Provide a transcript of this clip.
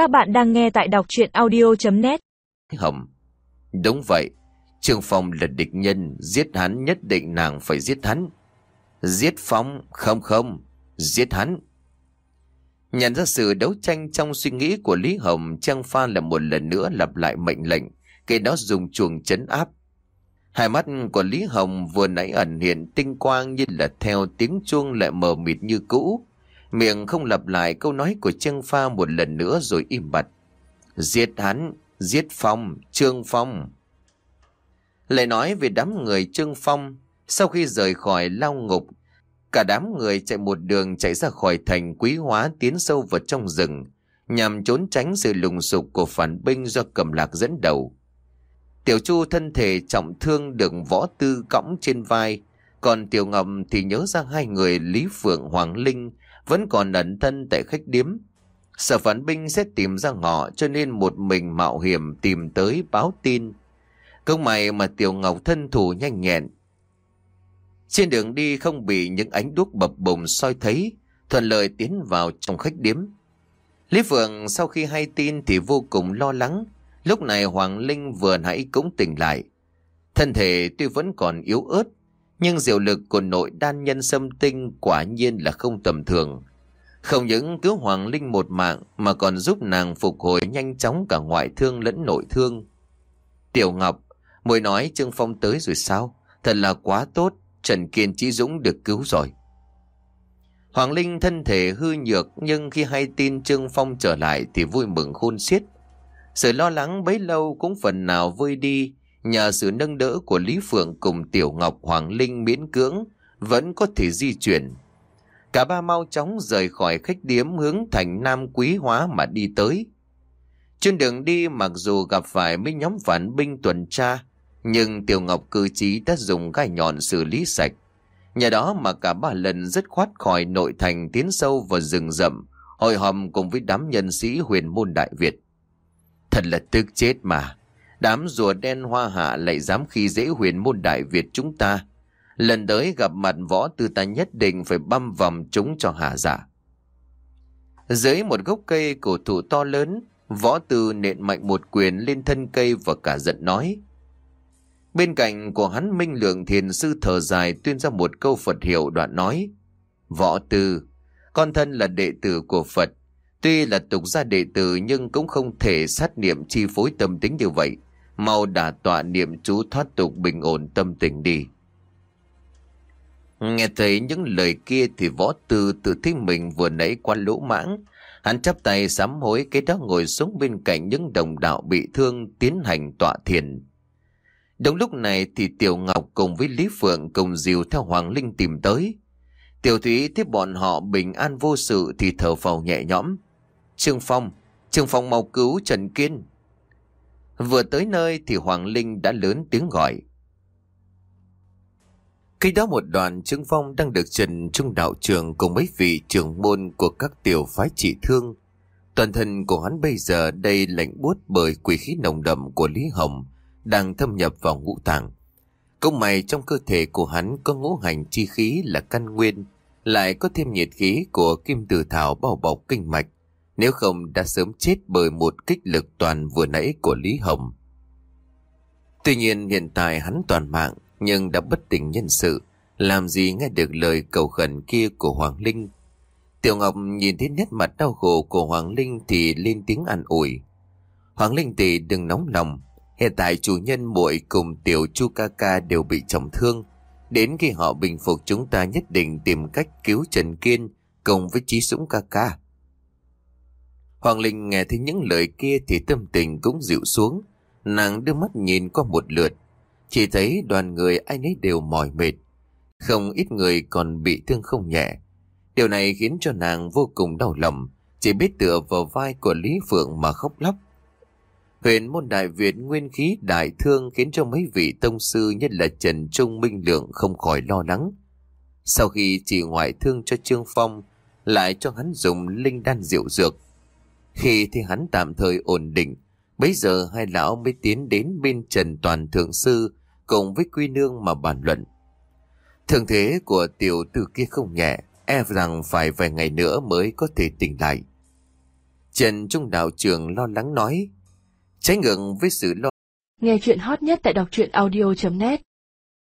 Các bạn đang nghe tại đọc chuyện audio.net Hầm Đúng vậy. Trương Phong là địch nhân, Giết hắn nhất định nàng phải giết hắn. Giết Phong, Không không, Giết hắn. Nhận ra sự đấu tranh trong suy nghĩ của Lý Hồng Trang Pha là một lần nữa lặp lại mệnh lệnh, Kể đó dùng chuồng chấn áp. Hai mắt của Lý Hồng vừa nãy ẩn hiện tinh quang như là theo tiếng chuông lại mờ mịt như cũ. Miệng không lặp lại câu nói của Trương Pha một lần nữa rồi im bặt. Giết hắn, giết Phong, Trương Phong. Lại nói về đám người Trương Phong, sau khi rời khỏi lao ngục, cả đám người chạy một đường chạy ra khỏi thành quý hóa tiến sâu vào trong rừng, nhằm trốn tránh sự lùng sục của phản binh do cầm lạc dẫn đầu. Tiểu Chu thân thể trọng thương được võ tư cõng trên vai, còn Tiểu Ngọc thì nhớ ra hai người Lý Phượng Hoàng Linh vẫn còn ẩn thân tại khách điếm. Sở phản binh sẽ tìm ra họ cho nên một mình mạo hiểm tìm tới báo tin. Công mày mà Tiểu Ngọc thân thủ nhanh nhẹn. Trên đường đi không bị những ánh đuốc bập bùng soi thấy, thuận lợi tiến vào trong khách điếm. Lý Phượng sau khi hay tin thì vô cùng lo lắng. Lúc này Hoàng Linh vừa nãy cũng tỉnh lại. Thân thể tuy vẫn còn yếu ớt, nhưng diệu lực của nội đan nhân sâm tinh quả nhiên là không tầm thường. Không những cứu Hoàng Linh một mạng mà còn giúp nàng phục hồi nhanh chóng cả ngoại thương lẫn nội thương. Tiểu Ngọc, mới nói Trương Phong tới rồi sao? Thật là quá tốt, Trần Kiên Chí Dũng được cứu rồi. Hoàng Linh thân thể hư nhược nhưng khi hay tin Trương Phong trở lại thì vui mừng khôn xiết. Sự lo lắng bấy lâu cũng phần nào vơi đi nhờ sự nâng đỡ của Lý Phượng cùng Tiểu Ngọc Hoàng Linh miễn cưỡng vẫn có thể di chuyển. Cả ba mau chóng rời khỏi khách điếm hướng thành Nam Quý Hóa mà đi tới. Trên đường đi mặc dù gặp phải mấy nhóm phản binh tuần tra, nhưng Tiểu Ngọc cư trí đã dùng gai nhọn xử lý sạch. Nhờ đó mà cả ba lần dứt khoát khỏi nội thành tiến sâu vào rừng rậm, hội họp cùng với đám nhân sĩ huyền môn Đại Việt. Thật là tức chết mà. Đám rùa đen hoa hạ lại dám khi dễ huyền môn Đại Việt chúng ta. Lần tới gặp mặt võ tư ta nhất định phải băm vòng chúng cho hạ giả. Dưới một gốc cây cổ thụ to lớn, võ tư nện mạnh một quyền lên thân cây và cả giận nói. Bên cạnh của hắn minh lượng thiền sư thở dài tuyên ra một câu Phật hiệu đoạn nói. Võ tư, con thân là đệ tử của Phật. Tuy là tục gia đệ tử nhưng cũng không thể sát niệm chi phối tâm tính như vậy mau đả tọa niệm chú thoát tục bình ổn tâm tình đi. Nghe thấy những lời kia thì võ tư tự thấy mình vừa nãy qua lỗ mãng. Hắn chắp tay sám hối cái đó ngồi xuống bên cạnh những đồng đạo bị thương tiến hành tọa thiền. Đúng lúc này thì Tiểu Ngọc cùng với Lý Phượng cùng dìu theo Hoàng Linh tìm tới. Tiểu Thúy thấy bọn họ bình an vô sự thì thở phào nhẹ nhõm. Trương Phong, Trương Phong mau cứu Trần Kiên. Vừa tới nơi thì Hoàng Linh đã lớn tiếng gọi. Khi đó một đoàn Trương Phong đang được Trần Trung Đạo Trường cùng mấy vị trưởng môn của các tiểu phái trị thương. Toàn thân của hắn bây giờ đây lạnh buốt bởi quỷ khí nồng đậm của Lý Hồng đang thâm nhập vào ngũ tạng. Công mày trong cơ thể của hắn có ngũ hành chi khí là căn nguyên, lại có thêm nhiệt khí của kim tử thảo bao bọc kinh mạch, nếu không đã sớm chết bởi một kích lực toàn vừa nãy của Lý Hồng. Tuy nhiên hiện tại hắn toàn mạng nhưng đã bất tỉnh nhân sự, làm gì nghe được lời cầu khẩn kia của Hoàng Linh. Tiểu Ngọc nhìn thấy nét mặt đau khổ của Hoàng Linh thì lên tiếng an ủi. Hoàng Linh tỷ đừng nóng lòng, hiện tại chủ nhân muội cùng tiểu chu ca ca đều bị trọng thương. Đến khi họ bình phục chúng ta nhất định tìm cách cứu Trần Kiên cùng với Chí Dũng ca ca. Hoàng Linh nghe thấy những lời kia thì tâm tình cũng dịu xuống. Nàng đưa mắt nhìn qua một lượt. Chỉ thấy đoàn người ai nấy đều mỏi mệt. Không ít người còn bị thương không nhẹ. Điều này khiến cho nàng vô cùng đau lòng. Chỉ biết tựa vào vai của Lý Phượng mà khóc lóc. Huyền môn đại Việt nguyên khí đại thương khiến cho mấy vị tông sư nhất là Trần Trung Minh Lượng không khỏi lo lắng. Sau khi chỉ ngoại thương cho Trương Phong, lại cho hắn dùng linh đan diệu dược, khi thì hắn tạm thời ổn định, bấy giờ hai lão mới tiến đến bên Trần Toàn Thượng Sư cùng với Quy Nương mà bàn luận. Thường thế của tiểu tử kia không nhẹ, e rằng phải vài ngày nữa mới có thể tỉnh lại. Trần Trung đạo trưởng lo lắng nói. Trái ngược với sự lo Nghe chuyện hot nhất tại đọc truyện audio.net